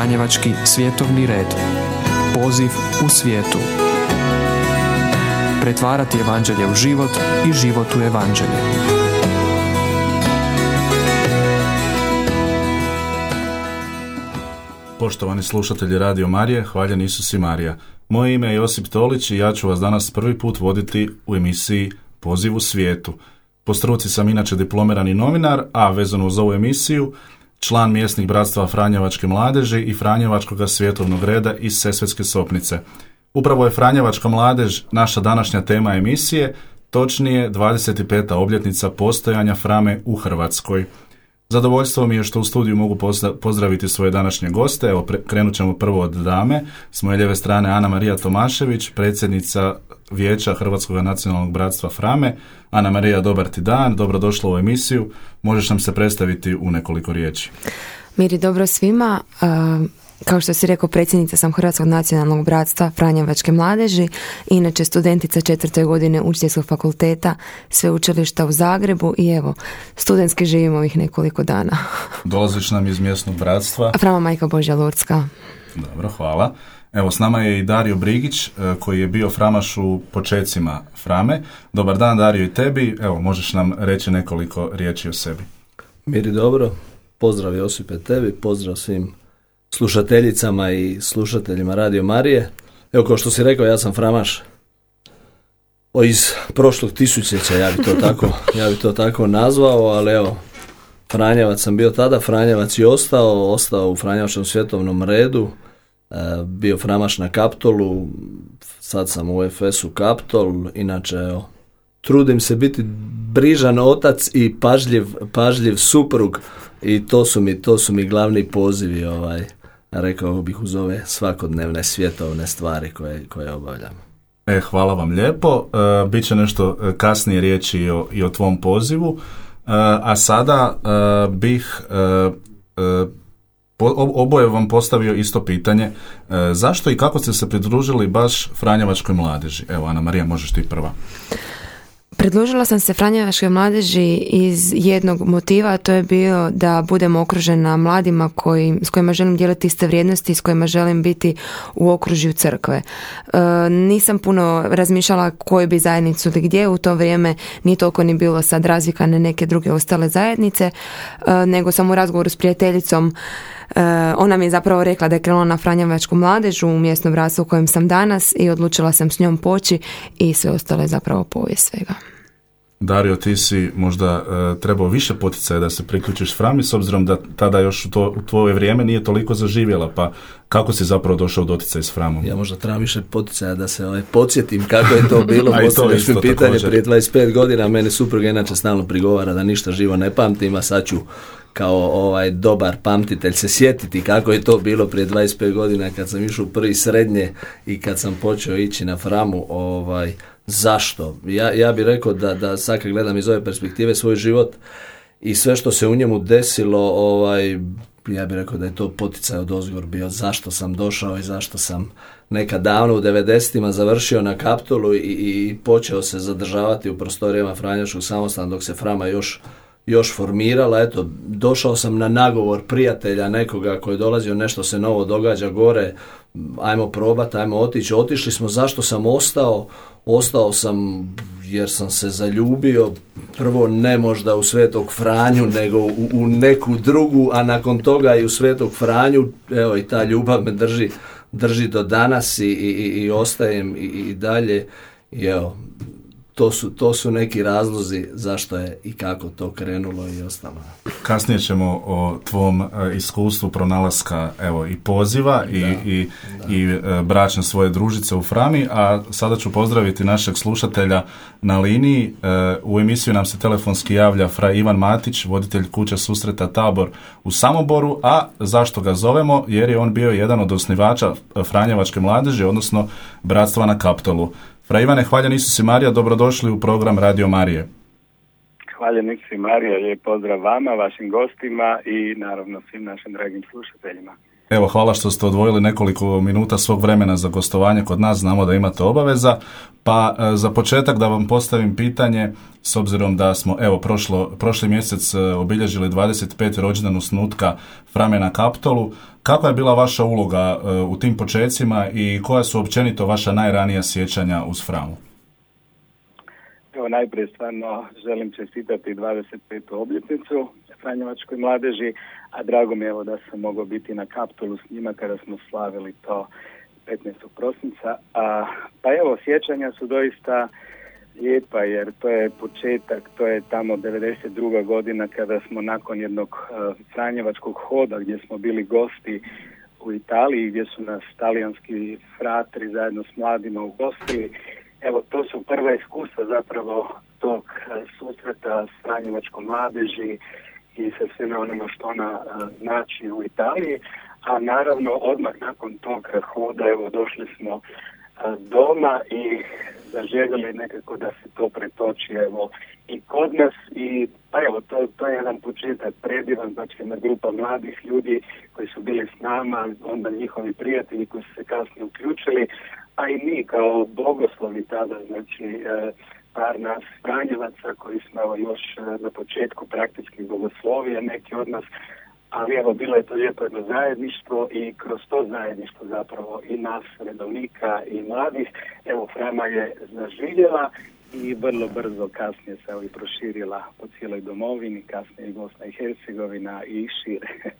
Franjevački svjetovni red. Poziv u svijetu. Pretvarati evanđelje u život i život u evanđelje. Poštovani slušatelji Radio Marije, hvaljen Isus i Marija. Moje ime je Josip Tolić i ja ću vas danas prvi put voditi u emisiji Poziv u svijetu. Po struci sam inače diplomirani novinar, a vezano uz ovu emisiju član mjesnih bratstva Franjevačke mladeži i Franjevačkog svjetovnog reda iz Sesvetske Sopnice. Upravo je Franjevačka mladež naša današnja tema emisije, točnije 25. obljetnica postojanja Frame u Hrvatskoj. Zadovoljstvo mi je što u studiju mogu pozdraviti svoje današnje goste. Evo, krenut ćemo prvo od dame. S moje lijeve strane Ana Marija Tomašević, predsjednica Vijeća Hrvatskog nacionalnog bratstva Frame. Ana Marija, dobar ti dan, dobrodošla u emisiju. Možeš nam se predstaviti u nekoliko riječi. Miri, dobro svima. Kao što si rekao, predsjednica sam Hrvatskog nacionalnog bratstva Franjevačke mladeži, inače studentica četvrte godine učiteljskog fakulteta sveučilišta u Zagrebu i evo, studentski živimo ovih nekoliko dana. Dolaziš nam iz mjesnog bratstva. Frama Majka Božja Lurska. Dobro, hvala. Evo, s nama je i Dario Brigić, e, koji je bio framaš u počecima Frame. Dobar dan, Dario, i tebi. Evo, možeš nam reći nekoliko riječi o sebi. Miri, dobro. Pozdrav Josipe tebi, pozdrav svim slušateljicama i slušateljima Radio Marije. Evo, kao što si rekao, ja sam framaš o iz prošlog tisućeća, ja bi to tako, ja bi to tako nazvao, ali evo, Franjevac sam bio tada, Franjevac je ostao, ostao u Franjevačkom svjetovnom redu, e, bio framaš na Kaptolu, sad sam u FS-u Kaptol, inače evo, trudim se biti brižan otac i pažljiv, pažljiv suprug i to su mi, to su mi glavni pozivi ovaj, rekao bih uz ove svakodnevne svjetovne stvari koje, koje obavljam. E, hvala vam lijepo. E, Biće nešto e, kasnije riječi i o, i o tvom pozivu. E, a sada e, bih oboje vam postavio isto pitanje. Zašto i kako ste se pridružili baš Franjevačkoj mladeži? Evo, Ana Marija, možeš ti prva. Predložila sam se Franjevačkoj mladeži iz jednog motiva, a to je bio da budem okružena mladima koji, s kojima želim dijeliti iste vrijednosti, s kojima želim biti u okružju crkve. E, nisam puno razmišljala koju bi zajednicu ili gdje, u to vrijeme nije toliko ni bilo sad razvikane neke druge ostale zajednice, e, nego sam u razgovoru s prijateljicom ona mi je zapravo rekla da je krenula na Franjevačku mladežu u mjesnom rasu u kojem sam danas i odlučila sam s njom poći i sve ostalo je zapravo povijest svega. Dario, ti si možda e, trebao više poticaja da se priključiš Frami, s obzirom da tada još u, to, u tvoje vrijeme nije toliko zaživjela, pa kako si zapravo došao u doticaj s Framom? Ja možda trebam više poticaja da se ovaj, podsjetim kako je to bilo. Postavljaš mi pitanje prije 25 godina, mene supruga inače stalno prigovara da ništa živo ne pamtim, a sad ću kao ovaj dobar pamtitelj se sjetiti kako je to bilo prije 25 godina kad sam išao prvi srednje i kad sam počeo ići na framu ovaj zašto? Ja, ja bih rekao da, da sad gledam iz ove perspektive svoj život i sve što se u njemu desilo ovaj ja bih rekao da je to poticaj od ozgor bio zašto sam došao i zašto sam nekad davno u 90-ima završio na Kaptolu i, i počeo se zadržavati u prostorijama Franjačkog samostana dok se Frama još još formirala, eto, došao sam na nagovor prijatelja nekoga koji je dolazio, nešto se novo događa gore, ajmo probati, ajmo otići, otišli smo, zašto sam ostao? Ostao sam jer sam se zaljubio, prvo ne možda u Svetog Franju, nego u, u neku drugu, a nakon toga i u Svetog Franju, evo i ta ljubav me drži, drži do danas i, i, i ostajem i, i dalje. I evo, to su, to su neki razlozi zašto je i kako to krenulo i ostalo. Kasnije ćemo o tvom e, iskustvu pronalaska evo, i poziva i, i, i e, bračne svoje družice u Frami, a sada ću pozdraviti našeg slušatelja na liniji. E, u emisiju nam se telefonski javlja Fra Ivan Matić, voditelj kuće susreta Tabor u Samoboru, a zašto ga zovemo? Jer je on bio jedan od osnivača Franjevačke mladeže, odnosno Bratstva na Kaptolu. Fra Ivane, hvaljen Isus i Marija, dobrodošli u program Radio Marije. Hvaljen Isus i Marija, lijep pozdrav vama, vašim gostima i naravno svim našim dragim slušateljima. Evo, hvala što ste odvojili nekoliko minuta svog vremena za gostovanje kod nas, znamo da imate obaveza. Pa e, za početak da vam postavim pitanje, s obzirom da smo evo prošlo, prošli mjesec e, obilježili 25. rođendan usnutka Frame na Kaptolu, kakva je bila vaša uloga e, u tim počecima i koja su općenito vaša najranija sjećanja uz Framu? Evo najprije stvarno želim čestitati 25. obljetnicu Franjevačkoj mladeži, a drago mi je evo da sam mogao biti na Kaptolu s njima kada smo slavili to 15. prosinca. A, pa evo, sjećanja su doista lijepa jer to je početak, to je tamo 92. godina kada smo nakon jednog uh, Franjevačkog hoda gdje smo bili gosti u Italiji gdje su nas talijanski fratri zajedno s mladima ugostili. Evo, to su prva iskustva zapravo tog susreta s Franjevačkom mladeži i sa svime onima što ona znači u Italiji a naravno odmah nakon tog hoda evo došli smo doma i zaželjeli nekako da se to pretoči evo i kod nas i pa evo to, to je jedan početak predivan, znači jedna grupa mladih ljudi koji su bili s nama, onda njihovi prijatelji koji su se kasnije uključili, a i mi kao bogoslovi tada, znači e, par nas Franjevaca koji smo evo, još e, na početku praktički bogoslovije, neki od nas ali evo bilo je to lijepo jedno zajedništvo i kroz to zajedništvo zapravo i nas redovnika i mladih evo Frama je zaživjela i vrlo brzo kasnije se evo i proširila po cijeloj domovini, kasnije i Bosna i Hercegovina i šire.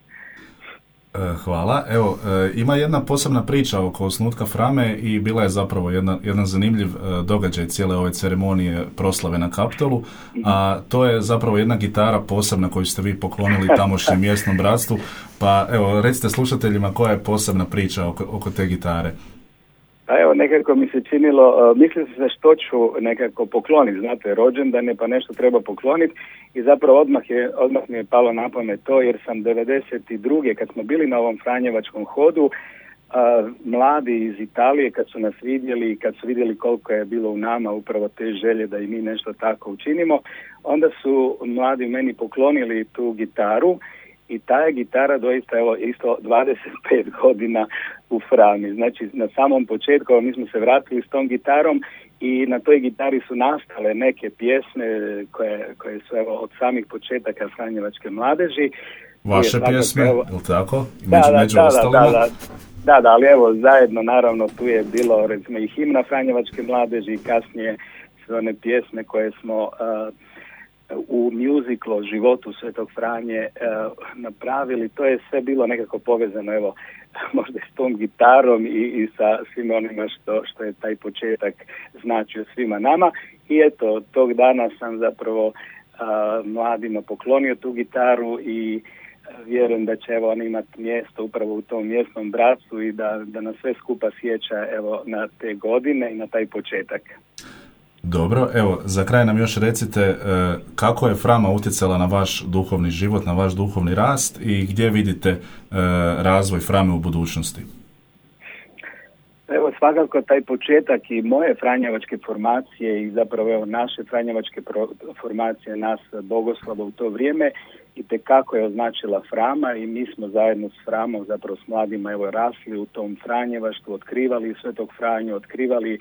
E, hvala. Evo, e, ima jedna posebna priča oko osnutka Frame i bila je zapravo jedna, jedan zanimljiv e, događaj cijele ove ceremonije proslave na Kaptolu, a to je zapravo jedna gitara posebna koju ste vi poklonili tamošnjem mjesnom bratstvu, pa evo, recite slušateljima koja je posebna priča oko, oko te gitare. Pa evo, nekako mi se činilo, uh, mislim se što ću nekako pokloniti, znate, rođendan je pa nešto treba pokloniti i zapravo odmah, je, odmah mi je palo na pamet to jer sam 92. kad smo bili na ovom Franjevačkom hodu, uh, mladi iz Italije kad su nas vidjeli i kad su vidjeli koliko je bilo u nama upravo te želje da i mi nešto tako učinimo, onda su mladi meni poklonili tu gitaru i ta je gitara doista evo isto 25 godina u Frami. Znači na samom početku mi smo se vratili s tom gitarom i na toj gitari su nastale neke pjesme koje, koje su evo od samih početaka Franjevačke mladeži. Vaše pjesme, je li tako? Da, da, da, da, da, da, ali evo zajedno naravno tu je bilo recimo i himna Franjevačke mladeži i kasnije sve one pjesme koje smo u mjuziklu o životu Svetog Franje e, napravili. To je sve bilo nekako povezano, evo, možda s tom gitarom i, i sa svim onima što, što je taj početak značio svima nama. I eto, tog dana sam zapravo mladima poklonio tu gitaru i vjerujem da će evo oni imati mjesto upravo u tom mjesnom bratstvu i da, da nas sve skupa sjeća evo na te godine i na taj početak. Dobro, evo, za kraj nam još recite e, kako je Frama utjecala na vaš duhovni život, na vaš duhovni rast i gdje vidite e, razvoj Frame u budućnosti? Evo svakako taj početak i moje franjevačke formacije i zapravo evo naše franjevačke formacije nas bogoslava u to vrijeme i te kako je označila Frama i mi smo zajedno s Framom zapravo s mladima evo rasli u tom Franjevaštvu, otkrivali Svetog Franju, otkrivali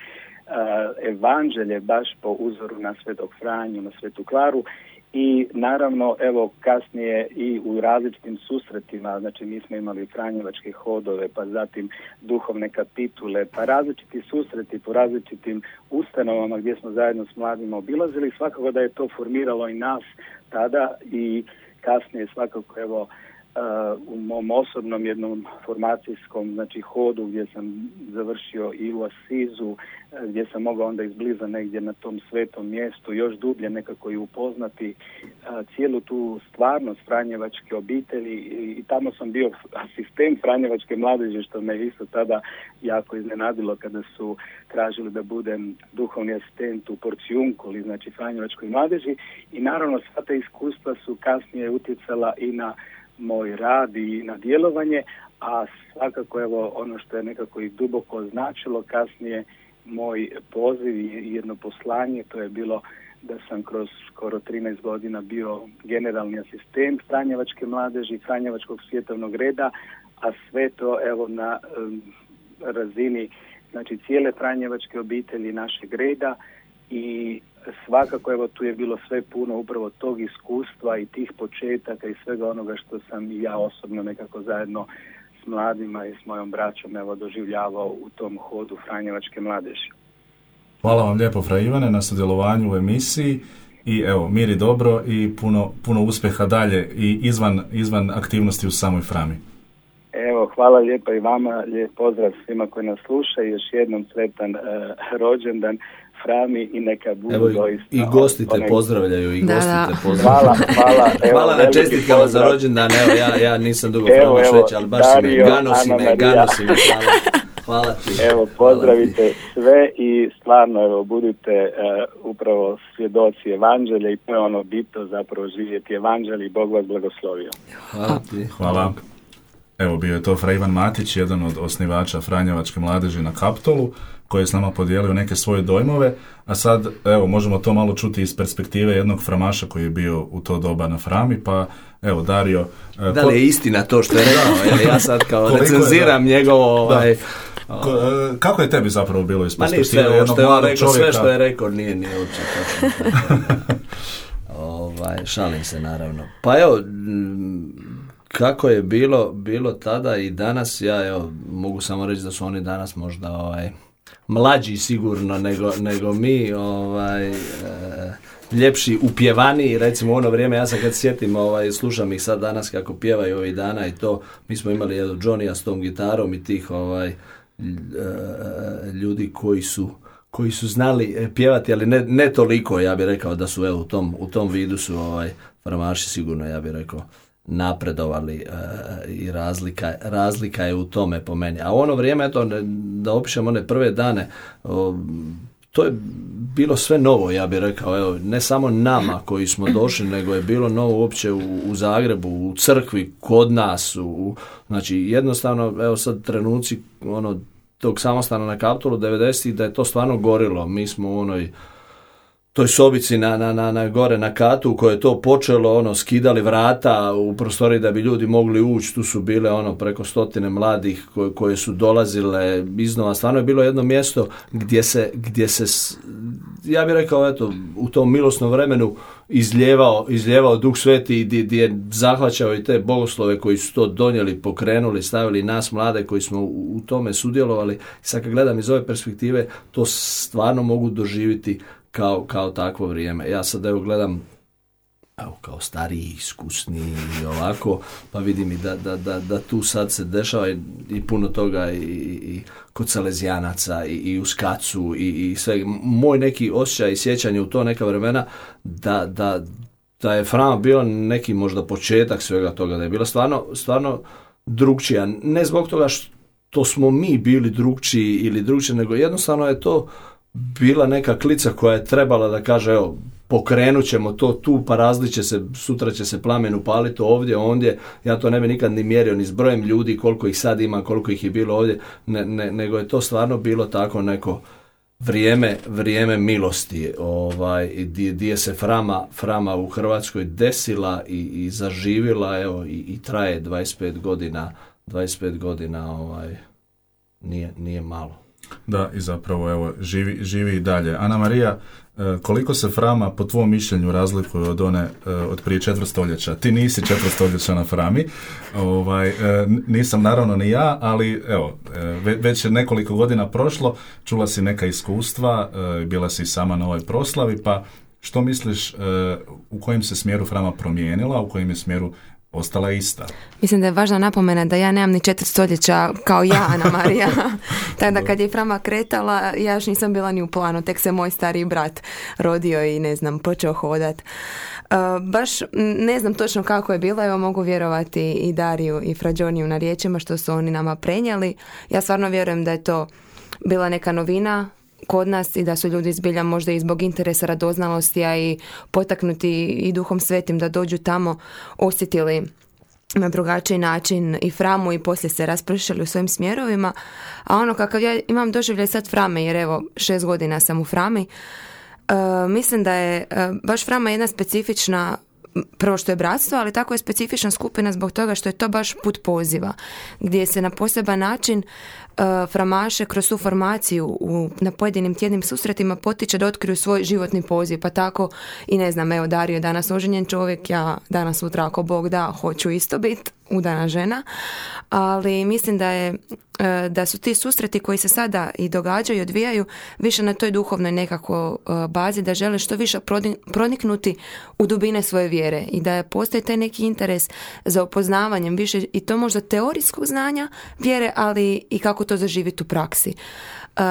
evanđelje baš po uzoru na Svetog Franju, na Svetu Klaru. I naravno evo kasnije i u različitim susretima, znači mi smo imali Franjevačke hodove, pa zatim duhovne kapitule, pa različiti susreti po različitim ustanovama gdje smo zajedno s mladima obilazili, svakako da je to formiralo i nas tada i kasnije svakako evo u mom osobnom jednom formacijskom znači hodu gdje sam završio i u Asizu gdje sam mogao onda izbliza negdje na tom svetom mjestu još dublje nekako i upoznati cijelu tu stvarnost Franjevačke obitelji i tamo sam bio asistent Franjevačke mladeže što me isto tada jako iznenadilo kada su tražili da budem duhovni asistent u Porcijunkoli, znači Franjevačkoj mladeži. I naravno sva ta iskustva su kasnije utjecala i na moj rad i na djelovanje, a svakako evo ono što je nekako i duboko značilo kasnije moj poziv i jedno poslanje, to je bilo da sam kroz skoro 13 godina bio generalni asistent Franjevačke mladeži, Franjevačkog svjetovnog reda, a sve to evo na razini znači cijele Franjevačke obitelji našeg reda i svakako evo tu je bilo sve puno upravo tog iskustva i tih početaka i svega onoga što sam i ja osobno nekako zajedno s mladima i s mojom braćom evo doživljavao u tom hodu Franjevačke mladeži. Hvala vam lijepo Fra Ivane na sudjelovanju u emisiji i evo mir i dobro i puno, puno uspjeha dalje i izvan, izvan aktivnosti u samoj Frami. Evo, hvala lijepo i vama, lijep pozdrav svima koji nas slušaju, još jednom sretan uh, rođendan Frami i neka budu Evo, doista... I gosti te pozdravljaju, i gosti te pozdravljaju. Hvala, hvala. Evo, hvala na čestitkama za rođendan, evo, ja, ja nisam dugo Frama šveća, ali baš si me, gano si me, gano si me, hvala. Hvala ti. Evo, pozdravite sve i stvarno, evo, budite uh, upravo svjedoci evanđelja i to je ono bitno zapravo živjeti evanđelj i Bog vas blagoslovio. Hvala ti. Hvala. Evo, bio je to Fra Ivan Matić, jedan od osnivača Franjevačke mladeži na Kaptolu, koji je s nama podijelio neke svoje dojmove, a sad, evo, možemo to malo čuti iz perspektive jednog framaša koji je bio u to doba na Frami, pa, evo, Dario... E, da li je istina to što je rekao? ja sad kao recenziram njegovo... Ovaj, Ko, e, kako je tebi zapravo bilo iz perspektive jednog što je on rekao, čovjeka? Sve što je rekao nije, nije uopće ovaj, šalim se naravno. Pa evo, kako je bilo, bilo tada i danas, ja evo, mogu samo reći da su oni danas možda ovaj, mlađi sigurno nego, nego mi, ovaj, e, ljepši, upjevani, recimo u ono vrijeme, ja sam kad sjetim, ovaj, slušam ih sad danas kako pjevaju ovih dana i to, mi smo imali jednu Johnny s tom gitarom i tih ovaj, e, ljudi koji su koji su znali e, pjevati, ali ne, ne toliko, ja bih rekao da su evo, u tom, u tom vidu su ovaj, farmaši sigurno, ja bih rekao, napredovali e, i razlika, razlika je u tome po meni. A ono vrijeme, eto, da opišem one prve dane, to je bilo sve novo, ja bih rekao, evo, ne samo nama koji smo došli, nego je bilo novo uopće u, u Zagrebu, u crkvi, kod nas, u, znači jednostavno, evo sad trenuci ono, tog samostana na Kaptolu 90 da je to stvarno gorilo. Mi smo u onoj toj sobici na, na, na, na gore na katu u kojoj je to počelo, ono, skidali vrata u prostoriji da bi ljudi mogli ući, tu su bile ono preko stotine mladih koje, koje su dolazile iznova, stvarno je bilo jedno mjesto gdje se, gdje se ja bih rekao, eto, u tom milosnom vremenu izljevao, izljevao Duh Sveti i gdje je zahvaćao i te bogoslove koji su to donijeli, pokrenuli, stavili nas mlade koji smo u, u tome sudjelovali. Sad kad gledam iz ove perspektive, to stvarno mogu doživjeti kao, kao takvo vrijeme. Ja sad evo gledam evo, kao stariji, iskusni i ovako, pa vidim i da, da, da, da tu sad se dešava i, i puno toga i, i kod Salezijanaca i, i u Skacu i, i sve. Moj neki osjećaj i sjećanje u to neka vremena da, da, da je Frama bio neki možda početak svega toga, da je bila stvarno, stvarno drugčija. Ne zbog toga što smo mi bili drugčiji ili drugčiji, nego jednostavno je to bila neka klica koja je trebala da kaže evo pokrenut ćemo to tu pa različe se, sutra će se plamen upaliti ovdje, ondje, ja to ne bi nikad ni mjerio ni s brojem ljudi koliko ih sad ima, koliko ih je bilo ovdje, ne, ne, nego je to stvarno bilo tako neko vrijeme, vrijeme milosti ovaj, gdje se frama, frama u Hrvatskoj desila i, i zaživila evo, i, i traje 25 godina 25 godina ovaj, nije, nije malo. Da, i zapravo evo, živi, živi i dalje. Ana Marija, e, koliko se Frama po tvom mišljenju razlikuje od one e, od prije četvrt stoljeća? Ti nisi četvrt stoljeća na Frami, ovaj, e, nisam naravno ni ja, ali evo, već je nekoliko godina prošlo, čula si neka iskustva, bila si sama na ovoj proslavi, pa što misliš u kojem se smjeru Frama promijenila, u kojem je smjeru ostala ista. Mislim da je važna napomena da ja nemam ni četiri stoljeća kao ja, Ana Marija. Tako da kad je Frama kretala, ja još nisam bila ni u planu, tek se moj stariji brat rodio i ne znam, počeo hodat. Uh, baš ne znam točno kako je bilo, evo mogu vjerovati i Dariju i Frađoniju na riječima što su oni nama prenijeli. Ja stvarno vjerujem da je to bila neka novina kod nas i da su ljudi zbilja možda i zbog interesa radoznalosti, a i potaknuti i duhom svetim da dođu tamo osjetili na drugačiji način i framu i poslije se raspršili u svojim smjerovima. A ono kakav ja imam doživljaj sad frame, jer evo šest godina sam u frami, uh, mislim da je uh, baš frama jedna specifična prvo što je bratstvo, ali tako je specifična skupina zbog toga što je to baš put poziva, gdje se na poseban način framaše kroz tu formaciju u, na pojedinim tjednim susretima potiče da otkriju svoj životni poziv, pa tako i ne znam, evo Dario je danas oženjen čovjek, ja danas sutra ako Bog da, hoću isto biti udana žena, ali mislim da je e, da su ti susreti koji se sada i događaju i odvijaju više na toj duhovnoj nekako e, bazi da žele što više proniknuti u dubine svoje vjere i da postoji taj neki interes za upoznavanjem više i to možda teorijskog znanja vjere, ali i kako to zaživiti u praksi. Uh,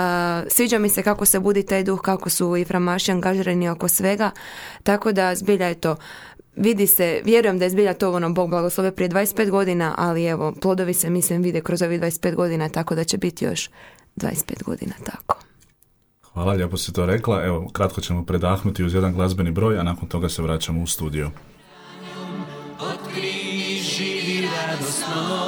sviđa mi se kako se budi taj duh, kako su i framaši angažirani oko svega, tako da zbilja je to vidi se, vjerujem da je zbilja to ono Bog blagoslove prije 25 godina, ali evo, plodovi se mislim vide kroz ovih 25 godina, tako da će biti još 25 godina tako. Hvala, lijepo si to rekla. Evo, kratko ćemo predahnuti uz jedan glazbeni broj, a nakon toga se vraćamo u studio. Otkri živi radosno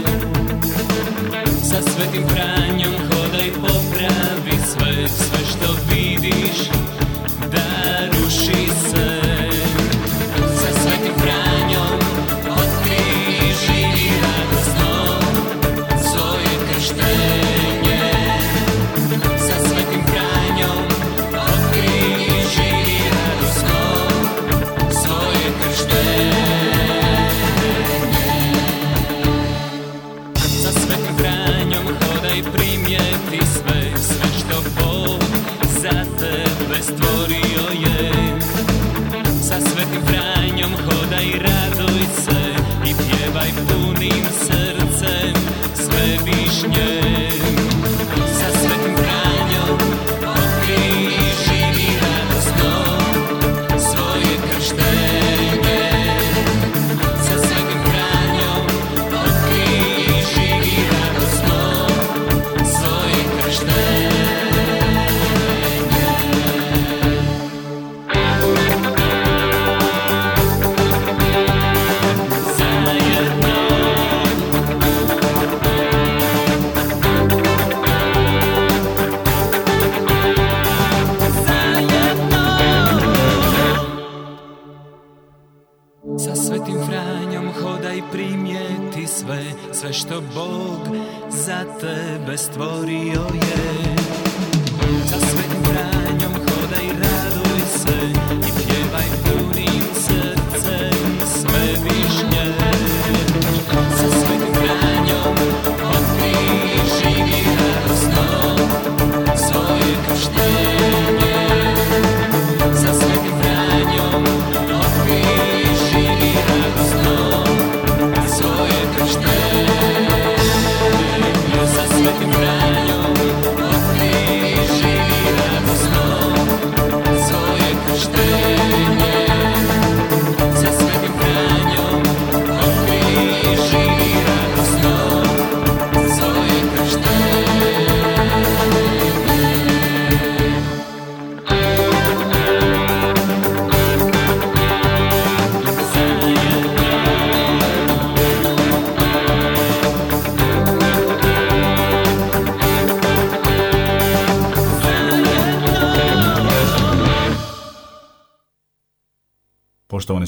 Poštovani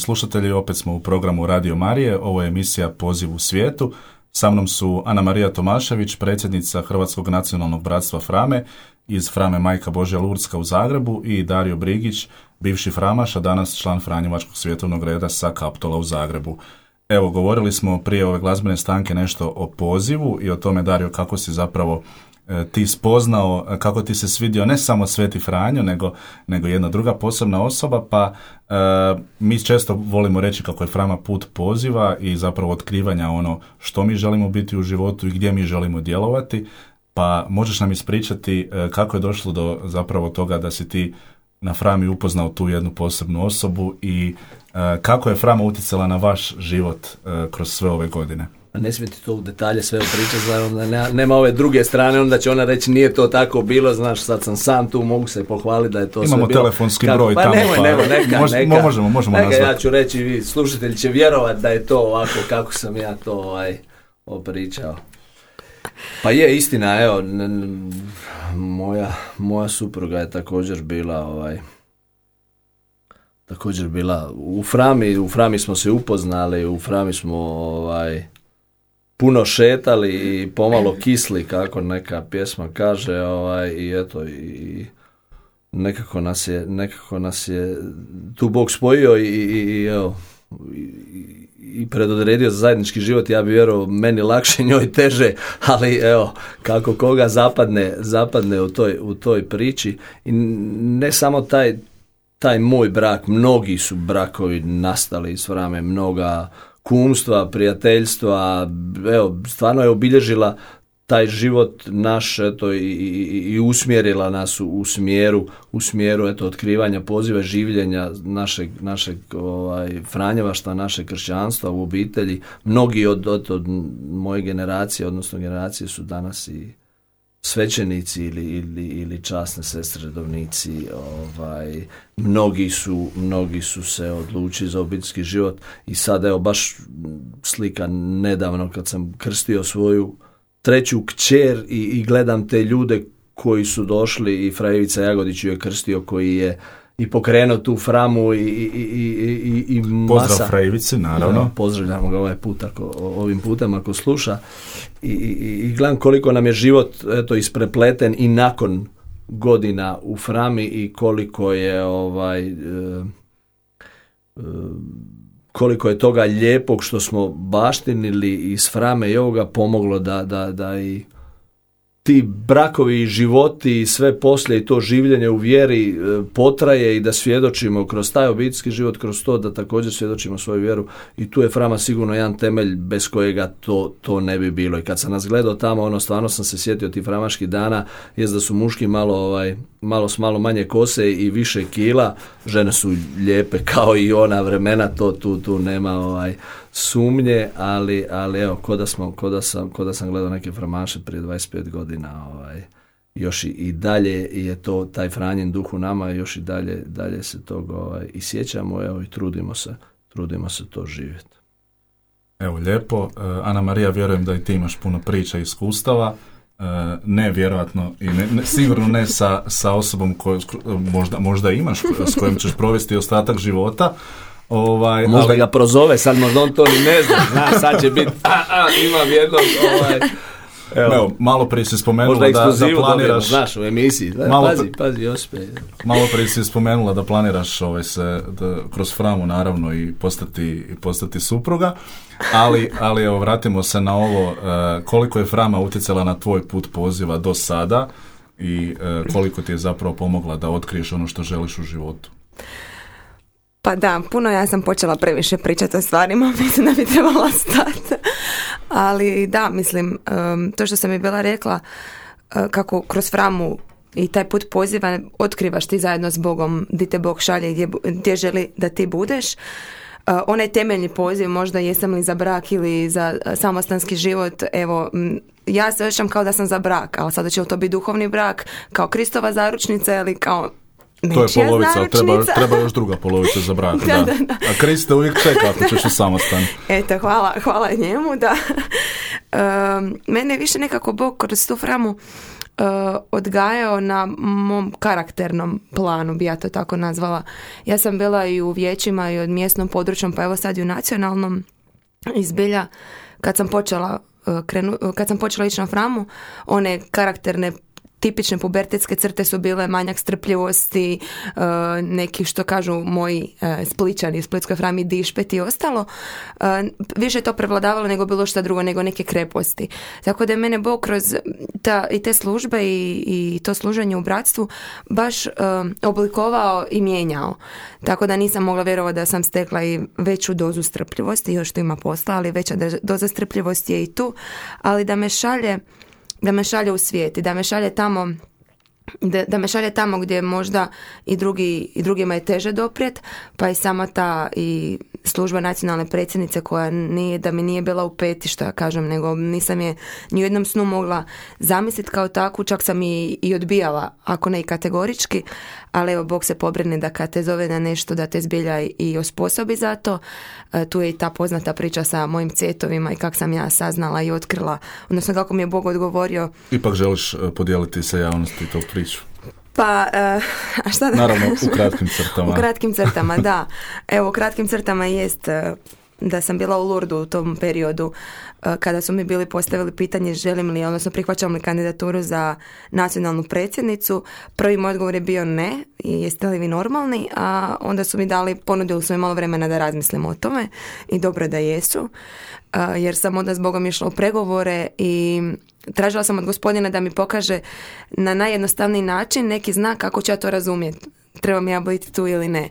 slušatelji, opet smo u programu Radio Marije, ovo je emisija Poziv u svijetu. Sa mnom su Ana Marija Tomašević, predsjednica Hrvatskog nacionalnog bratstva Frame iz Frame Majka Božja Lurska u Zagrebu i Dario Brigić, bivši Framaš, a danas član Franjevačkog svjetovnog reda sa Kaptola u Zagrebu. Evo, govorili smo prije ove glazbene stanke nešto o pozivu i o tome, Dario, kako si zapravo ti spoznao e, kako ti se svidio ne samo Sveti Franjo, nego, nego jedna druga posebna osoba, pa e, mi često volimo reći kako je Frama put poziva i zapravo otkrivanja ono što mi želimo biti u životu i gdje mi želimo djelovati, pa možeš nam ispričati kako je došlo do zapravo toga da si ti na Frami upoznao tu jednu posebnu osobu i kako je Frama utjecala na vaš život kroz sve ove godine? Ne smijete to u detalje sve pričati, onda nema ove druge strane, onda će ona reći nije to tako bilo, znaš, sad sam sam tu, mogu se pohvaliti da je to Imamo sve bilo. telefonski broj pa tamo, nemoj, pa nemoj, neka, neka, možemo, možemo neka, ja ću reći, vi slušatelji će vjerovati da je to ovako kako sam ja to ovaj, opričao. Pa je istina, evo, moja, moja supruga je također bila ovaj, također bila u Frami, u Frami smo se upoznali, u Frami smo ovaj, puno šetali i pomalo kisli kako neka pjesma kaže ovaj, i eto i nekako nas je, nekako nas je tu Bog spojio i, i, i evo i, predodredio za zajednički život, ja bi vjerovao meni lakše, njoj teže, ali evo, kako koga zapadne, zapadne u toj, u toj priči. I ne samo taj, taj moj brak, mnogi su brakovi nastali s vrame, mnoga kumstva, prijateljstva, evo, stvarno je obilježila taj život naš eto, i, i, usmjerila nas u, u, smjeru u smjeru eto, otkrivanja poziva življenja našeg, našeg ovaj, franjevaštva, našeg kršćanstva u obitelji. Mnogi od, od, od moje generacije, odnosno generacije su danas i svećenici ili, ili, ili časne sestre redovnici ovaj, mnogi su mnogi su se odlučili za obiteljski život i sada evo baš slika nedavno kad sam krstio svoju treću kćer i, i gledam te ljude koji su došli i Frajevica Jagodić ju je krstio koji je i pokrenuo tu framu i, i, i, i masa. Pozdrav Frajevici, naravno. Ja, pozdravljamo ga ovaj put ako, ovim putem ako sluša. I, i, I gledam koliko nam je život eto, isprepleten i nakon godina u frami i koliko je ovaj... E, e, koliko je toga lijepog što smo baštinili iz frame i ovoga pomoglo da, da, da i ti brakovi i životi i sve poslije i to življenje u vjeri e, potraje i da svjedočimo kroz taj obiteljski život, kroz to da također svjedočimo svoju vjeru i tu je Frama sigurno jedan temelj bez kojega to, to ne bi bilo. I kad sam nas gledao tamo, ono stvarno sam se sjetio ti framaških dana, je da su muški malo, ovaj, malo s malo manje kose i više kila, žene su lijepe kao i ona vremena, to tu, tu nema ovaj, sumnje, ali, ali evo, ko da, smo, ko da, sam, ko da sam gledao neke framaše prije 25 godina, ovaj, još i, i dalje je to taj Franjen duh u nama, još i dalje, dalje se toga ovaj, i sjećamo, evo i trudimo se, trudimo se to živjeti. Evo, lijepo. E, Ana Marija, vjerujem da i ti imaš puno priča i iskustava. E, ne vjerojatno i ne, sigurno ne sa, sa osobom koju možda, možda imaš s kojom ćeš provesti ostatak života Ovaj, možda ali... ga prozove, sad možda on to ni ne zna, zna sad će biti, a, a, imam jednog, ovaj, Evo, Evo, malo prije si spomenula da, da planiraš... znaš, u emisiji. Da, malo pazi, pazi, Josipe. Malo prije si spomenula da planiraš ovaj, se, da, kroz framu naravno i postati, i postati supruga, ali, ali evo, vratimo se na ovo, uh, koliko je frama utjecala na tvoj put poziva do sada i uh, koliko ti je zapravo pomogla da otkriješ ono što želiš u životu. Pa da, puno ja sam počela previše pričati o stvarima, mislim da bi trebala stati. Ali da, mislim, to što sam mi bila rekla, e, kako kroz framu i taj put poziva otkrivaš ti zajedno s Bogom di te Bog šalje gdje, gdje želi da ti budeš. E, onaj temeljni poziv, možda jesam li za brak ili za e, samostanski život, evo, ja se osjećam kao da sam za brak, ali sada će to biti duhovni brak, kao Kristova zaručnica ili kao to je polovica, treba, treba još druga polovica za brak. da, da. da. A Kriste uvijek čeka ako ćeš u samostan. Eto, hvala, hvala njemu. Da. Um, mene više nekako Bog kroz tu framu uh, odgajao na mom karakternom planu, bi ja to tako nazvala. Ja sam bila i u vijećima i od mjesnom područnom, pa evo sad i u nacionalnom izbilja kad sam počela uh, krenu, uh, kad sam počela ići na framu, one karakterne tipične pubertetske crte su bile manjak strpljivosti, e, neki što kažu moji e, spličani, splitskoj frami dišpet i ostalo. E, više je to prevladavalo nego bilo što drugo, nego neke kreposti. Tako da je mene Bog kroz ta, i te službe i, i to služenje u bratstvu baš oblikovao i mijenjao. Tako da nisam mogla vjerovati da sam stekla i veću dozu strpljivosti, još tu ima posla, ali veća doza strpljivosti je i tu, ali da me šalje da me šalje u svijet i da me šalje tamo da, da me šalje tamo gdje možda i, drugi, i drugima je teže doprijet, pa i sama ta i služba nacionalne predsjednice koja nije, da mi nije bila u peti što ja kažem, nego nisam je ni u jednom snu mogla zamisliti kao takvu, čak sam i, i odbijala, ako ne i kategorički, ali evo Bog se pobrine da kad te zove na nešto da te zbilja i osposobi za to. E, tu je i ta poznata priča sa mojim cvjetovima i kako sam ja saznala i otkrila, odnosno kako mi je Bog odgovorio. Ipak želiš e, podijeliti sa javnosti tu priču? Pa, uh, a šta da Naravno, u kratkim crtama. u kratkim crtama, da. Evo, u kratkim crtama jest da sam bila u Lurdu u tom periodu e, kada su mi bili postavili pitanje želim li, odnosno prihvaćam li kandidaturu za nacionalnu predsjednicu. Prvi moj odgovor je bio ne, jeste li vi normalni, a onda su mi dali, ponudili su mi malo vremena da razmislim o tome i dobro da jesu, e, jer sam onda zbogom išla u pregovore i tražila sam od gospodina da mi pokaže na najjednostavniji način neki znak kako ću ja to razumjeti. Trebam ja biti tu ili ne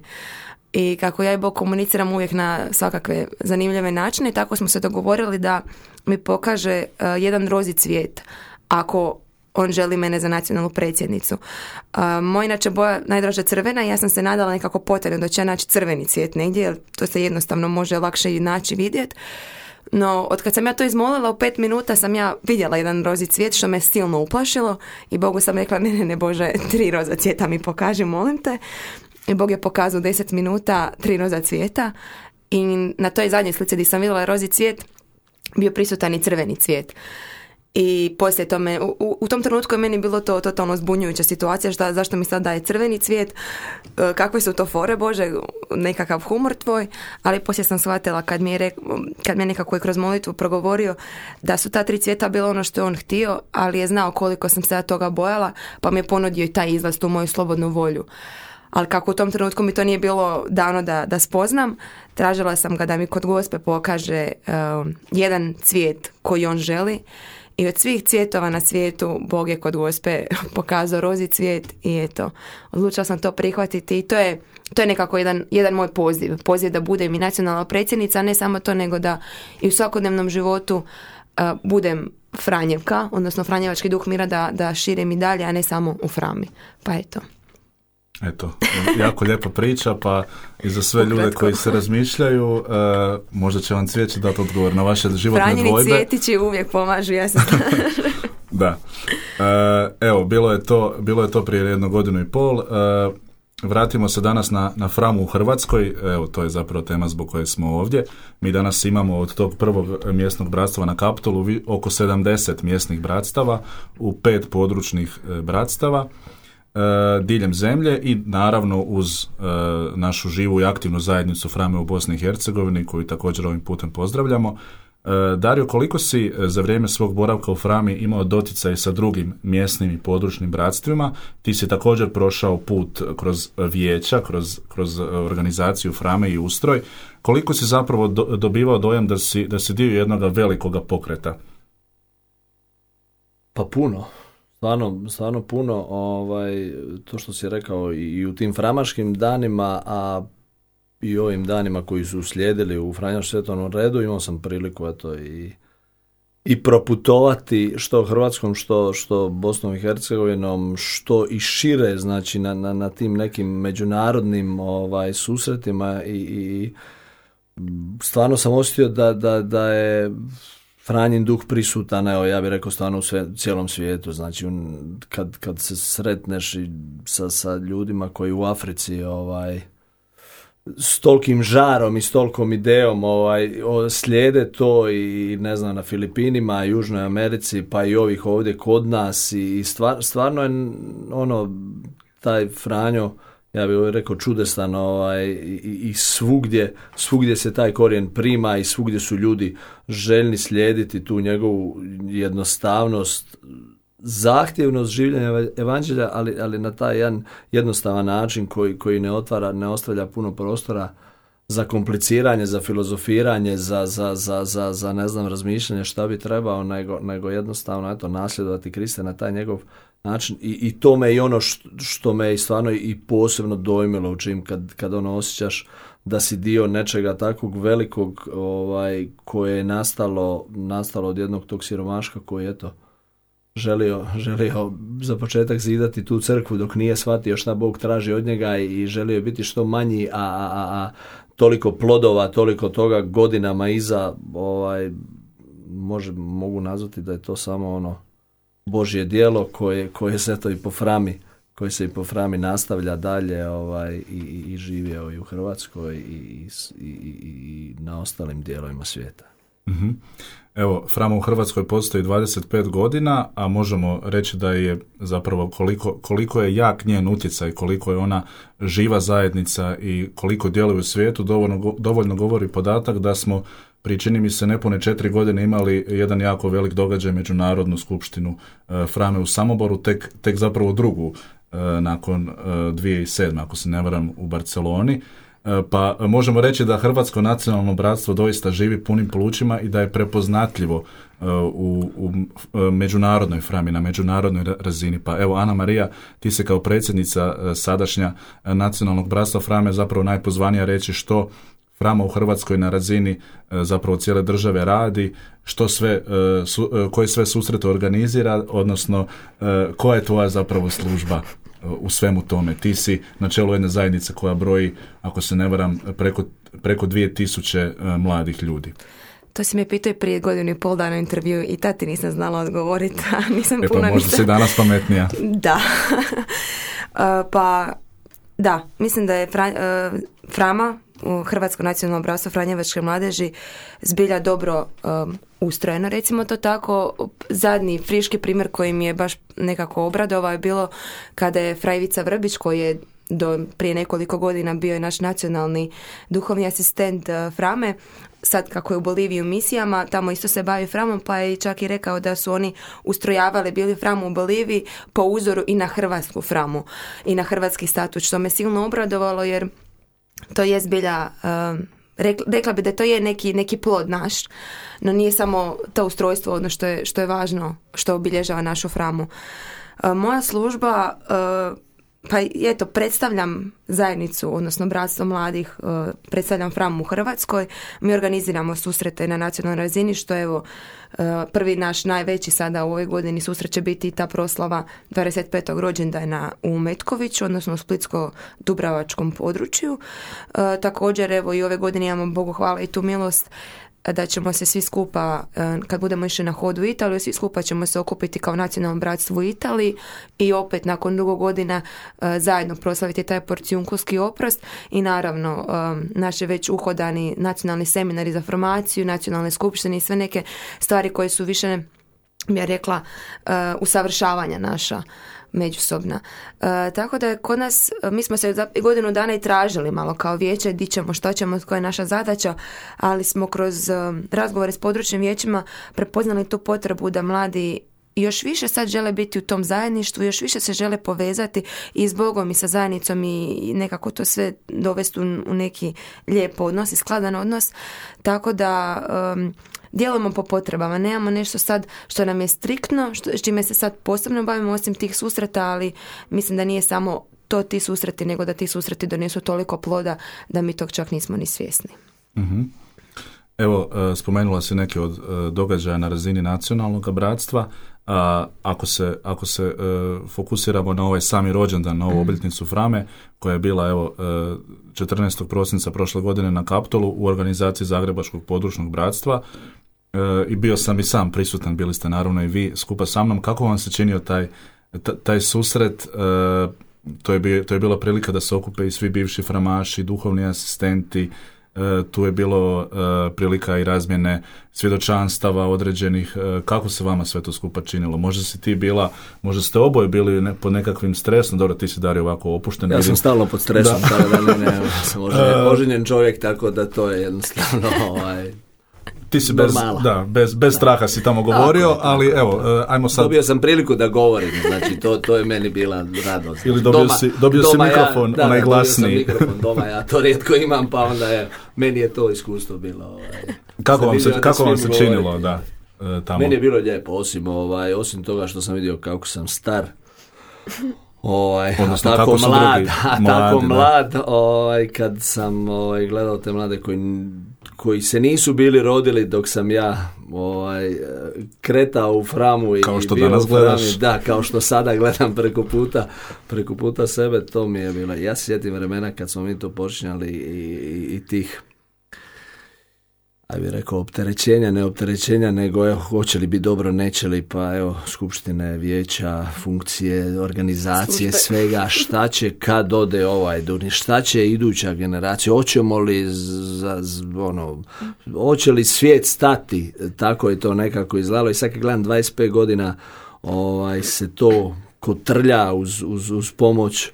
i kako ja i Bog komuniciram uvijek na svakakve zanimljive načine, tako smo se dogovorili da mi pokaže uh, jedan rozi cvijet ako on želi mene za nacionalnu predsjednicu. Uh, moj inače boja najdraža crvena i ja sam se nadala nekako potajno da će naći crveni cvijet negdje, jer to se jednostavno može lakše i naći vidjeti. No, od kad sam ja to izmolila, u pet minuta sam ja vidjela jedan rozi cvijet što me silno uplašilo i Bogu sam rekla, ne, ne, ne, Bože, tri roza cvijeta mi pokaži, molim te. I Bog je pokazao 10 minuta tri roza cvijeta. I na toj zadnjoj slici gdje sam vidjela rozi cvijet bio prisutan i crveni cvijet. I poslije tome, u, u tom trenutku je meni bilo to totalno zbunjujuća situacija, šta, zašto mi sad daje crveni cvijet, e, kakve su to fore Bože, nekakav humor tvoj, ali poslije sam shvatila kad mi je, rek, kad mi je nekako je kroz molitvu progovorio da su ta tri cvijeta bilo ono što je on htio, ali je znao koliko sam se toga bojala, pa mi je ponudio i taj izlaz tu moju slobodnu volju ali kako u tom trenutku mi to nije bilo dano da, da spoznam, tražila sam ga da mi kod gospe pokaže um, jedan cvijet koji on želi i od svih cvjetova na svijetu Bog je kod gospe pokazao rozi cvijet i eto, odlučila sam to prihvatiti i to je, to je nekako jedan, jedan moj poziv, poziv da budem i nacionalna predsjednica, ne samo to nego da i u svakodnevnom životu uh, budem Franjevka, odnosno Franjevački duh mira da, da širim i dalje, a ne samo u Frami. Pa eto. Eto, jako lijepa priča, pa i za sve ljude koji se razmišljaju, uh, možda će vam cvijeće dati odgovor na vaše životne Franjini dvojbe. cvjetići uvijek pomažu, ja se Da. Uh, evo, bilo je, to, bilo je to prije jednu godinu i pol. Uh, vratimo se danas na, na Framu u Hrvatskoj. Evo, to je zapravo tema zbog koje smo ovdje. Mi danas imamo od tog prvog mjesnog bratstva na Kaptolu oko 70 mjesnih bratstava u pet područnih bratstava. E, diljem zemlje i naravno uz e, našu živu i aktivnu zajednicu Frame u Bosni i Hercegovini koju također ovim putem pozdravljamo. E, Dario, koliko si za vrijeme svog boravka u Frami imao doticaj sa drugim mjesnim i područnim bratstvima? Ti si također prošao put kroz vijeća, kroz, kroz organizaciju Frame i ustroj. Koliko si zapravo dobivao dojam da si, da si dio jednog velikoga pokreta? Pa puno stvarno, stvarno puno ovaj, to što si rekao i u tim framaškim danima, a i ovim danima koji su uslijedili u Franjaš svetovnom redu imao sam priliku eto i i proputovati što Hrvatskom, što, što Bosnom i Hercegovinom, što i šire, znači na, na, na tim nekim međunarodnim ovaj, susretima i, i stvarno sam osjetio da, da, da je Franjin duh prisutan, evo ja bih rekao stvarno u sve, cijelom svijetu, znači kad, kad se sretneš i sa, sa ljudima koji u Africi ovaj, s tolkim žarom i s tolkom idejom ovaj, slijede to i ne znam na Filipinima, Južnoj Americi pa i ovih ovdje kod nas i stvar, stvarno je ono taj Franjo ja bih rekao čudestan ovaj, i, i svugdje, svugdje se taj korijen prima i svugdje su ljudi željni slijediti tu njegovu jednostavnost, zahtjevnost življenja evanđelja, ali, ali na taj jedan jednostavan način koji, koji ne otvara, ne ostavlja puno prostora za kompliciranje, za filozofiranje, za, za, za, za, za ne znam razmišljanje šta bi trebao, nego, nego jednostavno eto, nasljedovati Kriste na taj njegov način i, i to me i ono što, što me i stvarno i posebno dojmilo u čim kad, kad ono osjećaš da si dio nečega takvog velikog ovaj, koje je nastalo, nastalo od jednog tog siromaška koji eto želio, želio za početak zidati tu crkvu dok nije shvatio šta Bog traži od njega i želio je biti što manji, a, a, a toliko plodova, toliko toga godinama iza, ovaj, može, mogu nazvati da je to samo ono Božje dijelo koje, koje se to i po frami koji se i po frami nastavlja dalje ovaj, i, i živi i u Hrvatskoj i, i, i na ostalim dijelovima svijeta. mm Evo, Frama u Hrvatskoj postoji 25 godina, a možemo reći da je zapravo koliko, koliko je jak njen utjecaj, koliko je ona živa zajednica i koliko djeluje u svijetu, dovoljno, dovoljno govori podatak da smo prije čini mi se nepune četiri godine imali jedan jako velik događaj međunarodnu skupštinu e, Frame u Samoboru, tek, tek zapravo drugu e, nakon 2007. E, ako se ne varam u Barceloni. Pa možemo reći da Hrvatsko nacionalno bratstvo doista živi punim plućima i da je prepoznatljivo u, u međunarodnoj frami, na međunarodnoj razini. Pa evo, Ana Marija, ti se kao predsjednica sadašnja nacionalnog bratstva frame zapravo najpozvanija reći što Frama u Hrvatskoj na razini e, zapravo cijele države radi, što sve, e, e, koje sve susrete organizira, odnosno koja je tvoja zapravo služba u svemu tome. Ti si na čelu jedne zajednice koja broji, ako se ne varam, preko, preko 2000 mladih ljudi. To si me pitao i prije godinu i pol dana intervju i tati nisam znala odgovoriti, a nisam e pa možda si danas pametnija. da. pa da, mislim da je Frama u Hrvatsko nacionalno bratstvo Franjevačke mladeži zbilja dobro um, ustrojeno, recimo to tako. Zadnji friški primjer koji mi je baš nekako obradovao je bilo kada je Frajvica Vrbić koji je do prije nekoliko godina bio je naš nacionalni duhovni asistent uh, Frame, sad kako je u Boliviji u misijama, tamo isto se bavi Framom, pa je čak i rekao da su oni ustrojavali bili Framu u Boliviji po uzoru i na hrvatsku Framu i na hrvatski statut, što me silno obradovalo jer to je zbilja, rekla, bi da to je neki, neki plod naš, no nije samo to ustrojstvo ono što je, što je važno, što obilježava našu framu. Moja služba pa eto, predstavljam zajednicu, odnosno bratstvo mladih, e, predstavljam Fram u Hrvatskoj. Mi organiziramo susrete na nacionalnoj razini, što evo, e, prvi naš najveći sada u ovoj godini susret će biti ta proslava 25. rođendana u Metkoviću, odnosno u Splitsko-Dubravačkom području. E, također, evo, i ove godine imamo, Bogu hvala, i tu milost da ćemo se svi skupa, e, kad budemo išli na hodu u Italiju, svi skupa ćemo se okupiti kao nacionalno bratstvo u Italiji i opet nakon dugo godina e, zajedno proslaviti taj porcijunkulski oprost i naravno e, naše već uhodani nacionalni seminari za formaciju, nacionalne skupštine i sve neke stvari koje su više ja rekla usavršavanja naša međusobna. E, tako da kod nas, mi smo se godinu dana i tražili malo kao vijeće, di ćemo, što ćemo, koja je naša zadaća, ali smo kroz e, razgovore s područnim vijećima prepoznali tu potrebu da mladi još više sad žele biti u tom zajedništvu, još više se žele povezati i s Bogom i sa zajednicom i nekako to sve dovesti u neki lijep odnos i skladan odnos. Tako da djelujemo po potrebama, nemamo nešto sad što nam je striktno, što, s čime se sad posebno bavimo osim tih susreta, ali mislim da nije samo to ti susreti, nego da ti susreti donesu toliko ploda da mi tog čak nismo ni svjesni. mm Evo, e, spomenula si neke od e, događaja na razini nacionalnog bratstva. A, ako se, ako se e, fokusiramo na ovaj sami rođendan, na ovu mhm. obljetnicu Frame, koja je bila evo, 14. prosinca prošle godine na Kaptolu u organizaciji Zagrebačkog područnog bratstva, E, i bio sam i sam prisutan, bili ste naravno i vi skupa sa mnom. Kako vam se činio taj, taj susret? E, to je, to je bila prilika da se okupe i svi bivši framaši, duhovni asistenti, e, tu je bilo prilika i razmjene svjedočanstava određenih. Kako se vama sve to skupa činilo? Možda si ti bila, možda ste oboje bili ne, pod nekakvim stresom, dobro ti si Dari ovako opušten. Ja sam stalno pod stresom, da, da, ne, ne, sam oženjen čovjek, tako da to je jednostavno ovaj, ti si bez, da, bez, bez straha si tamo govorio, ali evo, e, ajmo sad... Dobio sam priliku da govorim, znači to, to je meni bila radost. Ili dobio doma, si, dobio si mikrofon, ja, da, onaj sam mikrofon doma, ja to rijetko imam, pa onda je, meni je to iskustvo bilo. Ovaj, kako vam se, kako vam se činilo, da? E, tamo. Meni je bilo lijepo, osim, ovaj, osim toga što sam vidio kako sam star, ovaj, Odnosno, tako kako mlad, drugi, mladi, tako mlad, ovaj, kad sam ovaj, gledao te mlade koji koji se nisu bili rodili dok sam ja ovaj, kretao u framu i kao što danas gledaš. Da, kao što sada gledam preko puta preko puta sebe, to mi je bilo. Ja se sjetim vremena kad smo mi to počinjali i, i tih aj bi rekao, opterećenja, ne opterećenja, nego evo, hoće li biti dobro, neće li, pa evo, skupštine, vijeća, funkcije, organizacije, svega, šta će kad ode ovaj durni, šta će iduća generacija, hoćemo li, za, ono, hoće li svijet stati, tako je to nekako izgledalo. I sad kad gledam 25 godina, ovaj, se to kotrlja uz, uz, uz pomoć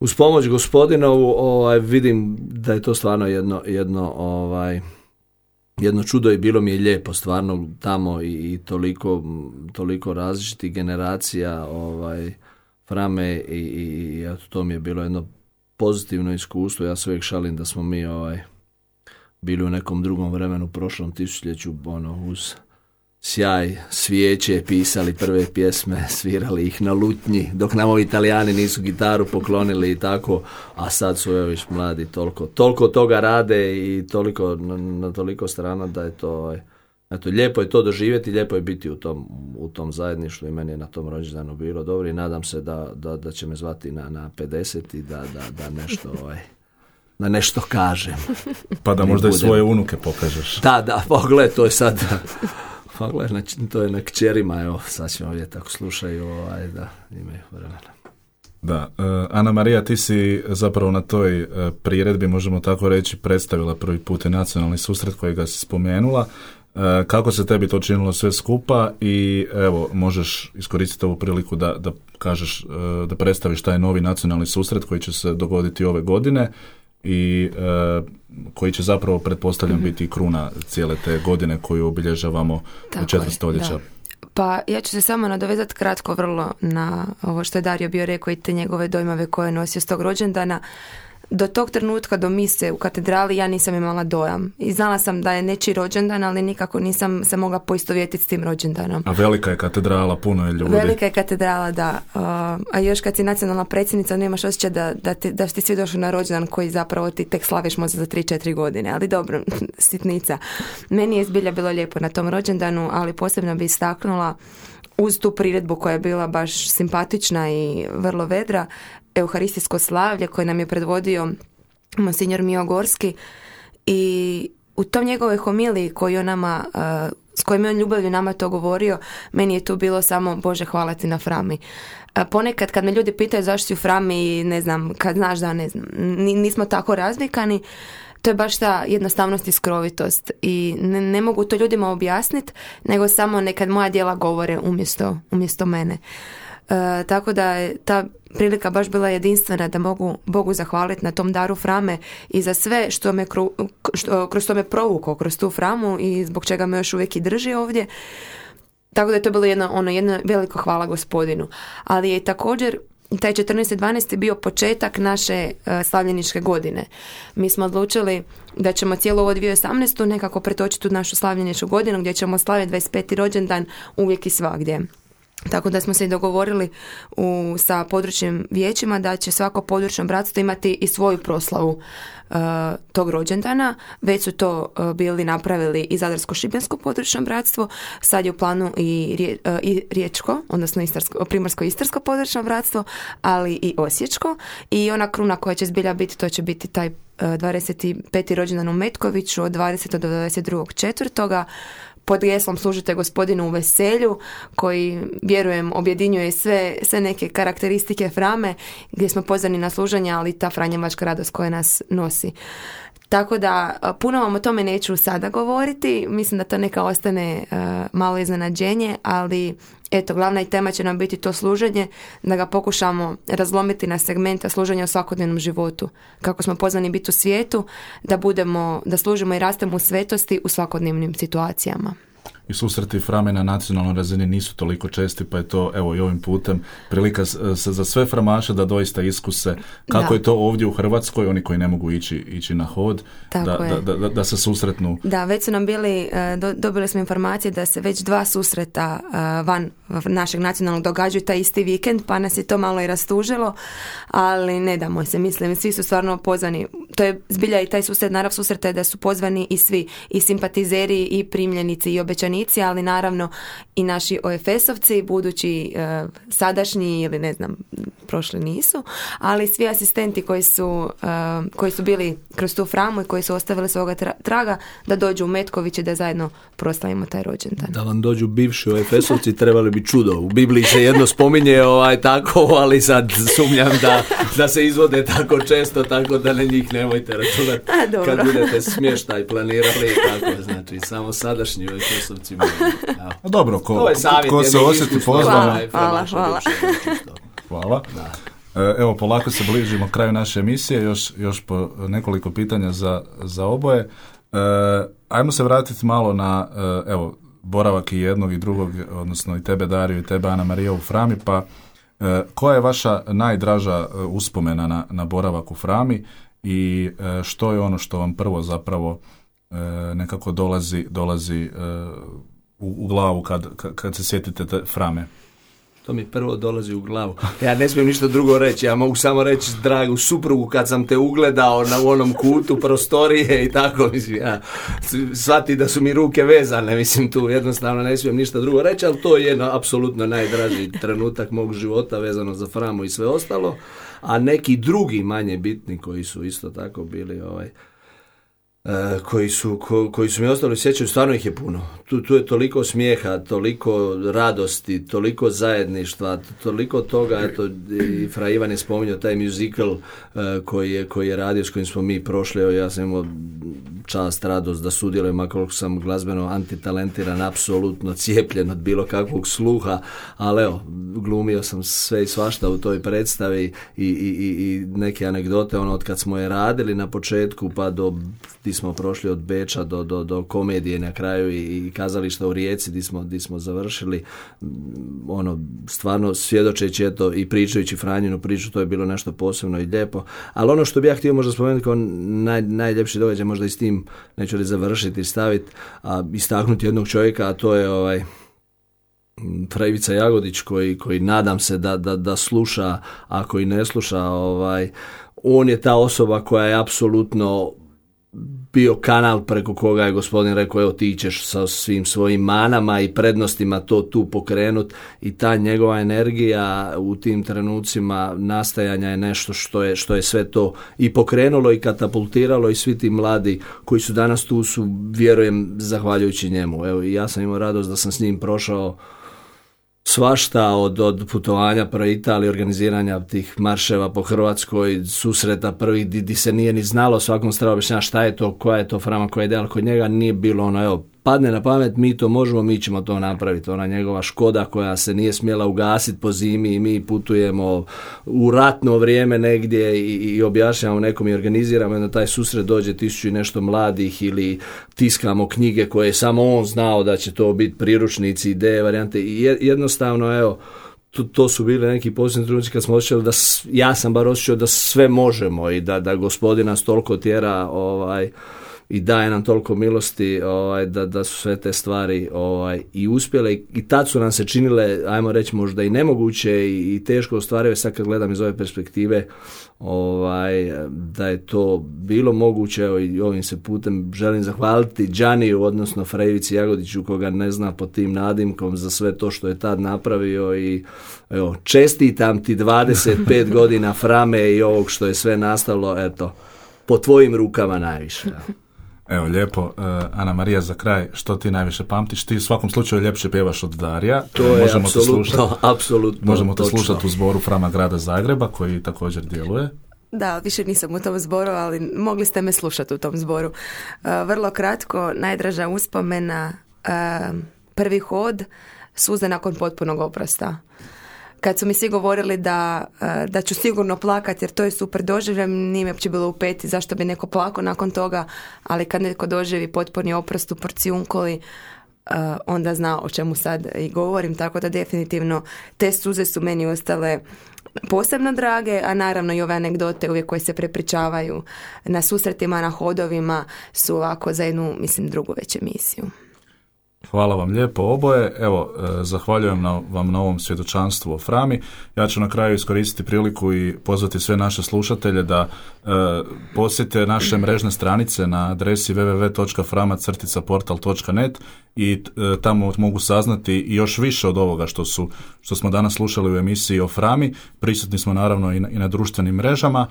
uz pomoć gospodinovu ovaj, vidim da je to stvarno jedno, jedno ovaj, jedno čudo i bilo mi je lijepo stvarno tamo i, toliko, toliko različitih generacija ovaj, frame i, i, to mi je bilo jedno pozitivno iskustvo. Ja se uvijek šalim da smo mi ovaj, bili u nekom drugom vremenu, prošlom tisućljeću, ono, uz sjaj, svijeće, pisali prve pjesme, svirali ih na lutnji, dok nam ovi italijani nisu gitaru poklonili i tako, a sad su evo viš mladi toliko, toliko toga rade i toliko, na, toliko strana da je to, ovaj, eto, lijepo je to doživjeti, lijepo je biti u tom, u tom zajedništvu i meni je na tom rođendanu bilo dobro i nadam se da, da, da će me zvati na, na 50 i da, da, da nešto ovaj, da nešto kažem. Pa da možda i svoje unuke pokažeš. Da, da, pogled, to je sad pa gledaj, to je na kćerima, evo, sad ćemo ovdje tako slušaju, ovaj, da, imaju vremena. Da, uh, Ana Marija, ti si zapravo na toj uh, priredbi, možemo tako reći, predstavila prvi put i nacionalni susret kojega si spomenula. Uh, kako se tebi to činilo sve skupa i evo, možeš iskoristiti ovu priliku da, da kažeš, da predstaviš taj novi nacionalni susret koji će se dogoditi ove godine i e, koji će zapravo pretpostavljam mm biti kruna cijele te godine koju obilježavamo u četvrt stoljeća. Pa ja ću se samo nadovezati kratko vrlo na ovo što je Dario bio rekao i te njegove dojmove koje je nosio s tog rođendana do tog trenutka do mise u katedrali ja nisam imala dojam. I znala sam da je nečiji rođendan, ali nikako nisam se mogla poistovjetiti s tim rođendanom. A velika je katedrala, puno je ljudi. Velika je katedrala, da. a još kad si nacionalna predsjednica, nemaš osjećaj da, da, ti, da ti svi došli na rođendan koji zapravo ti tek slaviš možda za 3-4 godine. Ali dobro, sitnica. Meni je zbilja bilo lijepo na tom rođendanu, ali posebno bi istaknula uz tu priredbu koja je bila baš simpatična i vrlo vedra, euharistijsko slavlje koje nam je predvodio Monsignor Mio Gorski i u tom njegovoj homiliji koji on nama, uh, s kojim je on ljubavlju nama to govorio, meni je tu bilo samo Bože hvala ti na frami. Ponekad kad me ljudi pitaju zašto si u frami i ne znam, kad znaš da ne znam, nismo tako razvikani, to je baš ta jednostavnost i skrovitost i ne, ne mogu to ljudima objasniti, nego samo nekad moja djela govore umjesto, umjesto mene. E, tako da je ta prilika baš bila jedinstvena da mogu Bogu zahvaliti na tom daru frame i za sve što me što, kroz to me provukao kroz tu framu i zbog čega me još uvijek i drži ovdje. Tako da je to bilo jedno, ono, jedno veliko hvala gospodinu. Ali je također taj 14.12. bio početak naše uh, slavljeničke godine. Mi smo odlučili da ćemo cijelu ovo 2018. nekako pretočiti u našu slavljeničku godinu gdje ćemo slaviti 25. rođendan uvijek i svagdje. Tako da smo se i dogovorili u, sa područnim vijećima da će svako područno bratstvo imati i svoju proslavu uh, tog rođendana. Već su to uh, bili napravili i Zadarsko-Šibensko područno bratstvo, sad je u planu i, uh, i Riječko, odnosno Istarsko, Primarsko-Istarsko područno bratstvo, ali i Osječko. I ona kruna koja će zbilja biti, to će biti taj 25. rođendan u Metkoviću od 20. do 22. četvrtoga pod geslom služite gospodinu u veselju koji vjerujem objedinjuje sve, sve neke karakteristike Frame gdje smo pozvani na služenje ali ta Franjevačka radost koja nas nosi. Tako da puno vam o tome neću sada govoriti, mislim da to neka ostane malo iznenađenje, ali eto, glavna i tema će nam biti to služenje, da ga pokušamo razlomiti na segmente služenja u svakodnevnom životu. Kako smo pozvani biti u svijetu, da budemo, da služimo i rastemo u svetosti u svakodnevnim situacijama. I susreti Frame na nacionalnoj razini nisu toliko česti, pa je to evo i ovim putem prilika za sve framaše da doista iskuse kako je to ovdje u Hrvatskoj, oni koji ne mogu ići, ići na hod, da, da, da, da, se susretnu. Da, već su nam bili, e, dobili smo informacije da se već dva susreta e, van našeg nacionalnog događaju taj isti vikend, pa nas je to malo i rastužilo, ali ne damo se, mislim, svi su stvarno pozvani, to je zbilja i taj susret, narav susreta je da su pozvani i svi, i simpatizeri, i primljenici, i obećanici, ali naravno i naši OFS-ovci, budući e, sadašnji ili ne znam, prošli nisu, ali svi asistenti koji su, e, koji su bili kroz tu framu i koji su ostavili svoga traga, da dođu u Metković i da zajedno proslavimo taj rođendan. Da vam dođu bivši OFS-ovci, trebali bi čudo. U Bibliji se jedno spominje ovaj, tako, ali sad sumnjam da, da se izvode tako često, tako da na njih nemojte računati kad budete smještaj planirali. Tako, znači, samo sadašnji OFS-ovci. Dobro, ko, ko se osjeti pozvan. Hvala, hvala. Hvala. E, evo, polako se bližimo kraju naše emisije, još, još po nekoliko pitanja za, za oboje. E, ajmo se vratiti malo na, e, evo, boravak i jednog i drugog, odnosno i tebe Dario i tebe Ana Marija u Frami, pa koja je vaša najdraža uspomena na, na boravak u Frami i što je ono što vam prvo zapravo nekako dolazi, dolazi u, u glavu kad, kad se sjetite te Frame? To mi prvo dolazi u glavu. Ja ne smijem ništa drugo reći, ja mogu samo reći dragu suprugu kad sam te ugledao na onom kutu prostorije i tako, mislim, ja shvati da su mi ruke vezane, mislim tu jednostavno ne smijem ništa drugo reći, ali to je jedno apsolutno najdraži trenutak mog života vezano za Framu i sve ostalo, a neki drugi manje bitni koji su isto tako bili ovaj, E, koji su, koji su mi ostali sjećaju, stvarno ih je puno. Tu, tu je toliko smijeha, toliko radosti, toliko zajedništva, toliko toga, eto, i Fra Ivan je spominjao taj musical e, koji, je, koji je radio, s kojim smo mi prošli, ja sam imao čast, radost da sudjelujem, ako sam glazbeno antitalentiran, apsolutno cijepljen od bilo kakvog sluha, ali evo, glumio sam sve i svašta u toj predstavi i, i, i neke anegdote, ono, od kad smo je radili na početku, pa do di smo prošli od Beča do, do, do komedije na kraju i, i kazališta u Rijeci di smo, di smo završili. Ono stvarno svjedočeći eto i pričajući Franjinu priču to je bilo nešto posebno i lijepo. Ali ono što bih ja htio možda spomenuti kao naj, najljepši događaj možda i s tim neću li završiti i staviti a istaknuti jednog čovjeka a to je ovaj Frevica Jagodić koji, koji nadam se da, da, da sluša, ako i ne sluša, ovaj, on je ta osoba koja je apsolutno bio kanal preko koga je gospodin rekao evo ti ćeš sa svim svojim manama i prednostima to tu pokrenut i ta njegova energija u tim trenucima nastajanja je nešto što je, što je sve to i pokrenulo i katapultiralo i svi ti mladi koji su danas tu su vjerujem zahvaljujući njemu. Evo ja sam imao radost da sam s njim prošao svašta od, od putovanja pro Italije, organiziranja tih marševa po Hrvatskoj, susreta prvih di, se nije ni znalo svakom strava objašnjava šta je to, koja je to frama, koja je ideal, kod njega nije bilo ono, evo, padne na pamet, mi to možemo, mi ćemo to napraviti. Ona njegova škoda koja se nije smjela ugasiti po zimi i mi putujemo u ratno vrijeme negdje i, i objašnjamo nekom i organiziramo na taj susret dođe tisuću i nešto mladih ili tiskamo knjige koje samo on znao da će to biti priručnici, ideje, varijante i jednostavno evo to, to su bili neki posljednji trenuci kad smo osjećali da ja sam bar osjećao da sve možemo i da, da gospodina toliko tjera ovaj, i daje nam toliko milosti ovaj, da, da su sve te stvari ovaj, i uspjele i, i tad su nam se činile, ajmo reći možda i nemoguće i, i teško ostvarive, sad kad gledam iz ove perspektive ovaj, da je to bilo moguće i ovim se putem želim zahvaliti Đaniju, odnosno Frejici Jagodiću koga ne zna pod tim nadimkom za sve to što je tad napravio i evo, čestitam ti 25 godina frame i ovog što je sve nastalo, eto, po tvojim rukama najviše. Evo, lijepo. Uh, Ana Marija, za kraj, što ti najviše pamtiš? Ti u svakom slučaju ljepše pjevaš od Darija. To je možemo apsolutno, apsolutno Možemo te slušati u zboru Frama grada Zagreba, koji također djeluje. Da, više nisam u tom zboru, ali mogli ste me slušati u tom zboru. Uh, vrlo kratko, najdraža uspomena, uh, prvi hod, suze nakon potpunog oprosta kad su mi svi govorili da, e, da ću sigurno plakati jer to je super doživljaj, nije mi uopće bilo u peti zašto bi neko plakao nakon toga, ali kad neko doživi potporni oprost u porcijunkoli, onda zna o čemu sad i govorim, tako da definitivno te suze su meni ostale posebno drage, a naravno i ove anegdote uvijek koje se prepričavaju na susretima, na hodovima su ovako za jednu, mislim, drugu već emisiju. Hvala vam lijepo oboje. Evo, e, zahvaljujem na, vam na ovom svjedočanstvu o Frami. Ja ću na kraju iskoristiti priliku i pozvati sve naše slušatelje da e, posjete naše mrežne stranice na adresi www.frama-portal.net i e, tamo mogu saznati još više od ovoga što, su, što smo danas slušali u emisiji o Frami. Prisutni smo naravno i na, i na društvenim mrežama.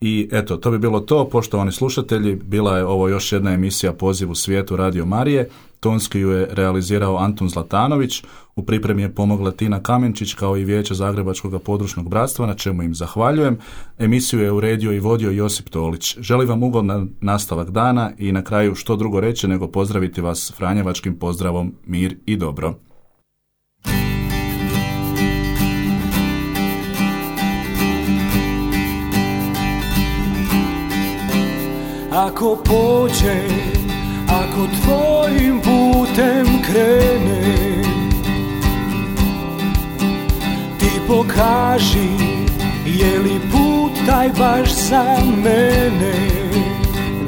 I eto, to bi bilo to, poštovani slušatelji, bila je ovo još jedna emisija Poziv u svijetu Radio Marije. Tonski ju je realizirao Antun Zlatanović, u pripremi je pomogla Tina Kamenčić kao i Vijeće Zagrebačkog područnog bratstva, na čemu im zahvaljujem. Emisiju je uredio i vodio Josip Tolić. Želim vam ugodan nastavak dana i na kraju što drugo reći nego pozdraviti vas Franjevačkim pozdravom mir i dobro. Ako pođe, ako tvojim putem krene Ti pokaži, je li put taj baš za mene?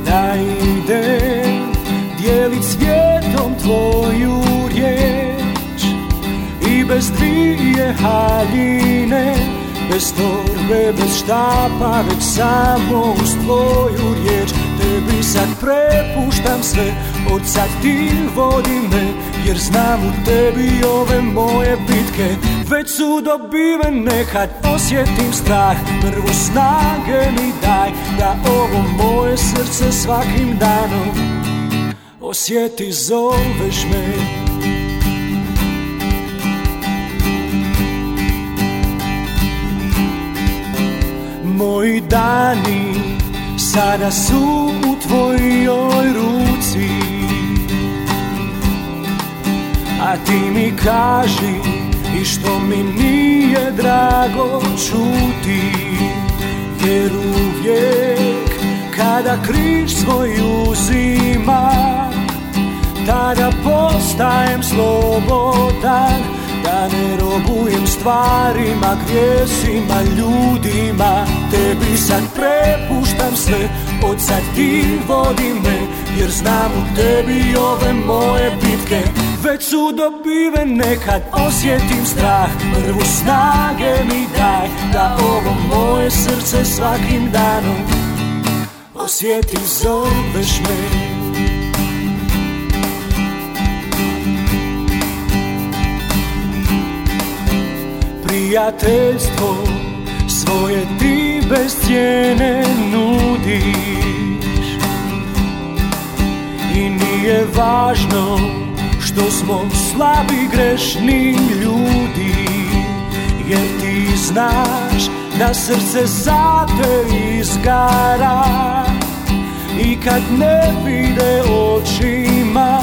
Da idem, dijelit svijetom tvoju riječ I bez dvije haljine Bez torbe, bez štapa, već samo uz tvoju riječ Tebi sad prepuštam sve, od sad ti vodi me Jer znam u tebi ove moje bitke. Već su dobivene kad osjetim strah Prvo snage mi daj da ovo moje srce svakim danom Osjeti zoveš me. Moji dani sada su u tvojoj ruci. A ti mi kaži i što mi nije drago čuti. Jer uvijek kada križ svoj uzima Tada postajem slobodan ne robujem stvarima, grijesima, ljudima. Tebi sad prepuštam sve, od sad ti vodi me Jer znam u tebi ove moje bitke. Već su dobivene kad osjetim strah. Prvu snage mi daj da ovo moje srce svakim danom Osjeti zoveš me prijateljstvo svoje ti bez cijene nudiš. I nije važno što smo slabi grešni ljudi Jer ti znaš da srce za te izgara. I kad ne vide očima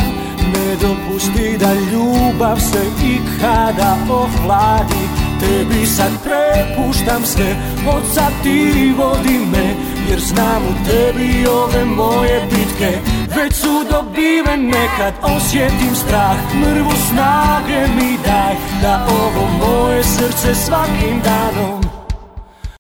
Ne dopusti da ljubav se ikada ohladi Tebi sad prepuštam sve, od sad ti vodi me Jer znam u tebi ove moje bitke. Već su dobivene kad osjetim strah Mrvu snage mi daj Da ovo moje srce svakim danom